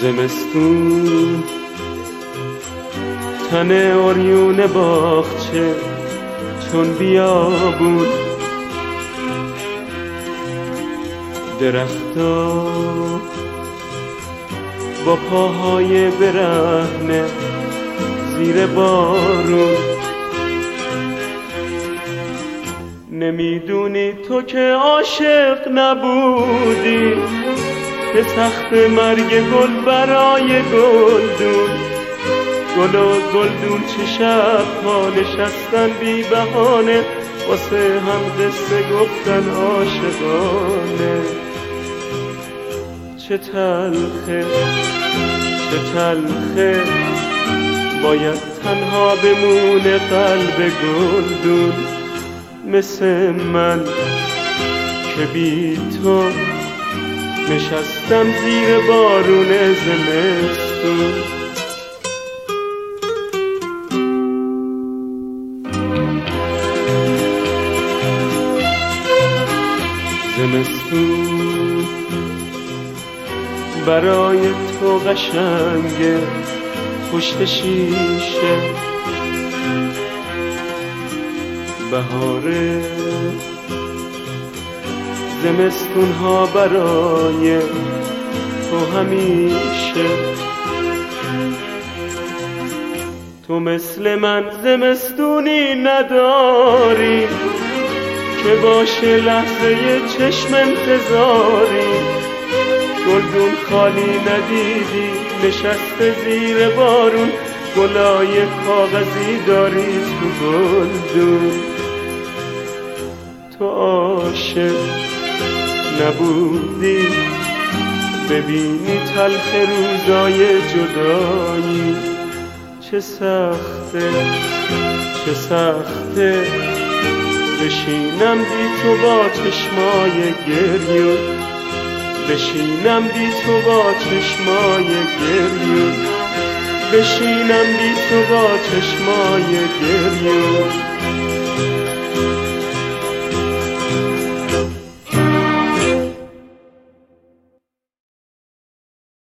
زمستون. تن اوریون باغچه چون بیابون درختا با پاهای برهنه زیر بارون. نمی‌دونی تو که عاشق نبودی. که تخت مرگ گل برای گلدون. گل و گلدون چه شب ها نشستن بی بهانه واسه هم قصه گفتن عاشقانه. چه تلخه چه تلخه باید تنها بمونه قلب گلدون. مثل من که بی تو نشستم زیر بارون زمستون. زمستون برای تو قشنگه پشت شیشه. بهاره زمستون ها برای تو همیشه. تو مثل من زمستونی نداری که باشه لحظه چشم انتظاری. گلدون خالی ندیدی نشسته زیر بارون گلای کاغذی داری تو گلدون. تو عاشق. نبودی. ببینی تلخ روزای جدایی. چه سخته چه سخته. بشینم بی تو با چشمای گریون بشینم بی تو با چشمای گریون بشینم بی تو با چشمای گریون